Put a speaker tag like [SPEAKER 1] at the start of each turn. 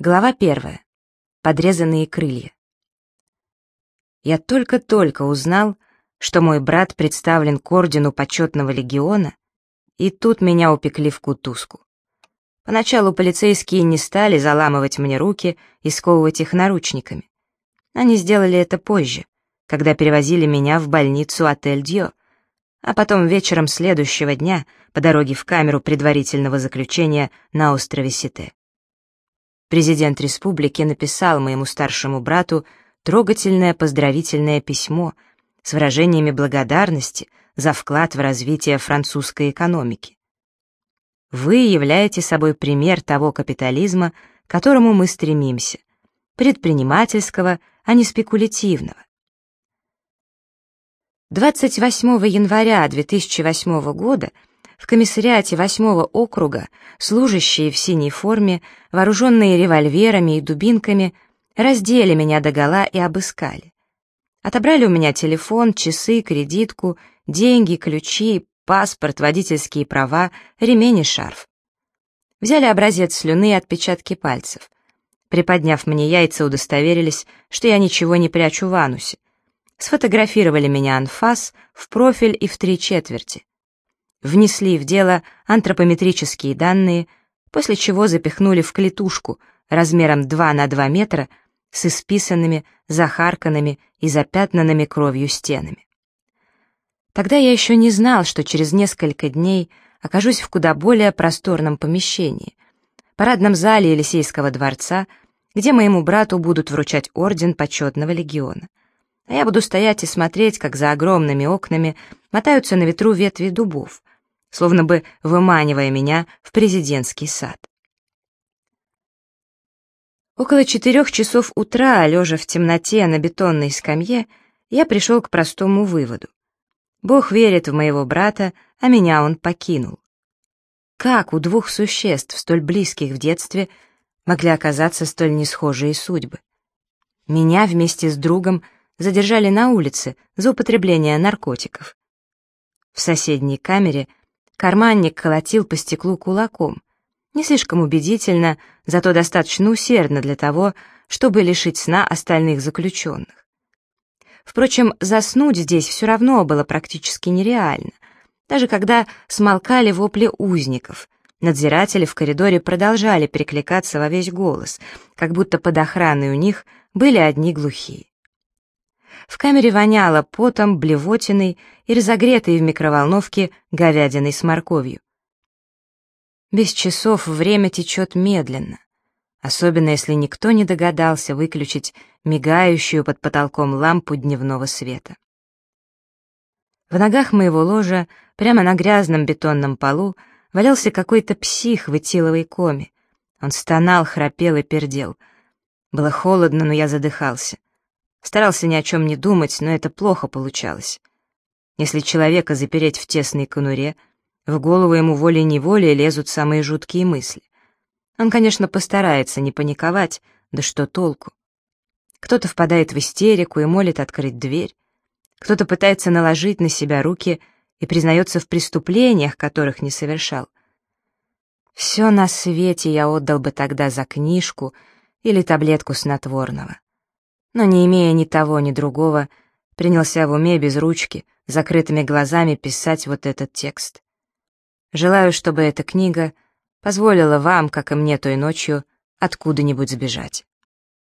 [SPEAKER 1] Глава первая. Подрезанные крылья. Я только-только узнал, что мой брат представлен к ордену почетного легиона, и тут меня упекли в кутузку. Поначалу полицейские не стали заламывать мне руки и сковывать их наручниками. Они сделали это позже, когда перевозили меня в больницу отель Дьо, а потом вечером следующего дня по дороге в камеру предварительного заключения на острове Сите. Президент республики написал моему старшему брату трогательное поздравительное письмо с выражениями благодарности за вклад в развитие французской экономики. Вы являете собой пример того капитализма, к которому мы стремимся, предпринимательского, а не спекулятивного. 28 января 2008 года в комиссариате 8 округа служащие в синей форме, вооруженные револьверами и дубинками, раздели меня догола и обыскали. Отобрали у меня телефон, часы, кредитку, деньги, ключи, паспорт, водительские права, ремень и шарф. Взяли образец слюны и отпечатки пальцев. Приподняв мне яйца, удостоверились, что я ничего не прячу в анусе. Сфотографировали меня анфас в профиль и в три четверти внесли в дело антропометрические данные, после чего запихнули в клетушку размером 2 на 2 метра с исписанными, захарканными и запятнанными кровью стенами. Тогда я еще не знал, что через несколько дней окажусь в куда более просторном помещении, парадном зале Елисейского дворца, где моему брату будут вручать орден почетного легиона. А я буду стоять и смотреть, как за огромными окнами мотаются на ветру ветви дубов, словно бы выманивая меня в президентский сад. Около четырех часов утра, лежа в темноте на бетонной скамье, я пришел к простому выводу. Бог верит в моего брата, а меня он покинул. Как у двух существ, столь близких в детстве, могли оказаться столь несхожие судьбы? Меня вместе с другом задержали на улице за употребление наркотиков. В соседней камере Карманник колотил по стеклу кулаком. Не слишком убедительно, зато достаточно усердно для того, чтобы лишить сна остальных заключенных. Впрочем, заснуть здесь все равно было практически нереально. Даже когда смолкали вопли узников, надзиратели в коридоре продолжали перекликаться во весь голос, как будто под охраной у них были одни глухие. В камере воняло потом, блевотиной и разогретой в микроволновке говядиной с морковью. Без часов время течет медленно, особенно если никто не догадался выключить мигающую под потолком лампу дневного света. В ногах моего ложа, прямо на грязном бетонном полу, валялся какой-то псих в этиловой коме. Он стонал, храпел и пердел. Было холодно, но я задыхался. Старался ни о чем не думать, но это плохо получалось. Если человека запереть в тесной конуре, в голову ему волей-неволей лезут самые жуткие мысли. Он, конечно, постарается не паниковать, да что толку? Кто-то впадает в истерику и молит открыть дверь, кто-то пытается наложить на себя руки и признается в преступлениях, которых не совершал. Все на свете я отдал бы тогда за книжку или таблетку снотворного но, не имея ни того, ни другого, принялся в уме без ручки, закрытыми глазами писать вот этот текст. Желаю, чтобы эта книга позволила вам, как и мне той ночью, откуда-нибудь сбежать.